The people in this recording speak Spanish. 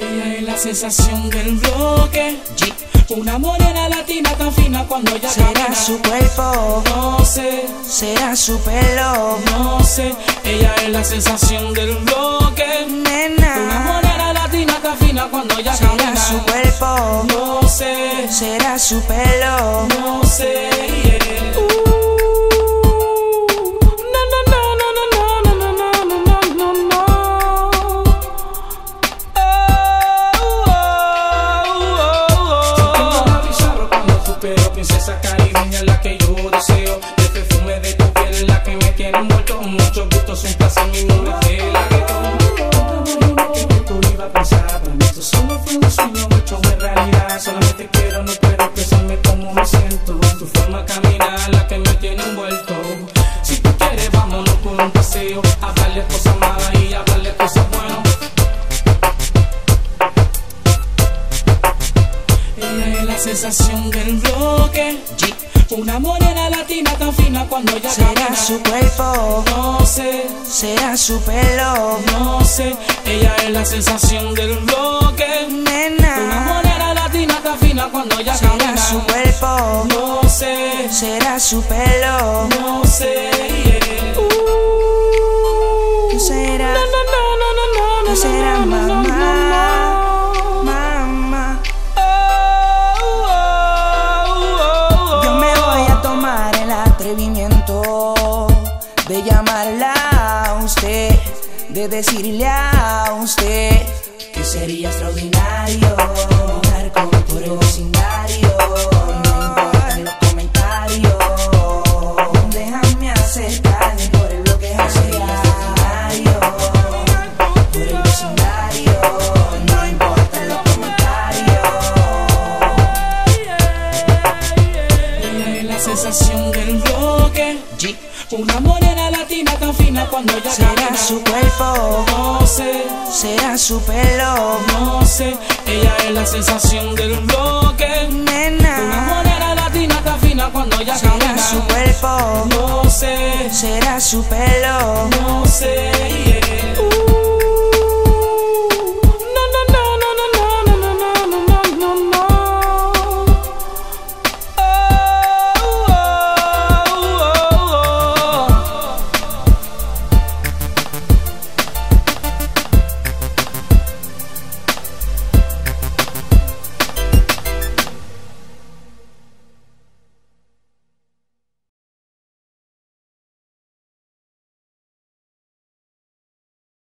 Ella es la sensación del bloque. Una morena latina tan fina cuando ella Será camina. su cuerpo, No sé, será su pelo, no sé. Ella es la sensación del bloque. Una nena. morena latina tan fina cuando ella Será camina. su cuerpo, No sé, será su pelo. no sé. Princesa caribeña, la que yo deseo. El perfume de tu piel es la que me tiene envuelto. Mucho gusto, es un placer, mi nombre es de la que que tú iba a pensar. Esto solo fue un sueño hecho de realidad. Solamente quiero, no puedo expresarme como me siento. Tu forma de caminar, la que me tiene envuelto. Si tú quieres, vámonos por un paseo. Hablarle cosas malas y hablarle cosas buenas. La sensación del bloque. Una morena latina tan fina cuando ella Será camina. su cuerpo, No sé, será su pelo, no sé. Ella es la sensación del bloque. Una nena. morena latina tan fina cuando ella Será camina. su cuerpo, No sé, será su pelo. no sé. yeah. ¿Qué será? No, no, no, no, no, no, ¿Qué no, será, no, no, no, mamá? De llamarla a usted, de decirle a usted que sería extraordinario Una morena latina tan fina cuando ella Será camina. su cuerpo, No sé, será su pelo, no sé. Ella es la sensación del bloque. Una nena. morena latina tan fina cuando ella Será camina. su cuerpo, No sé, será su pelo. no sé. yeah.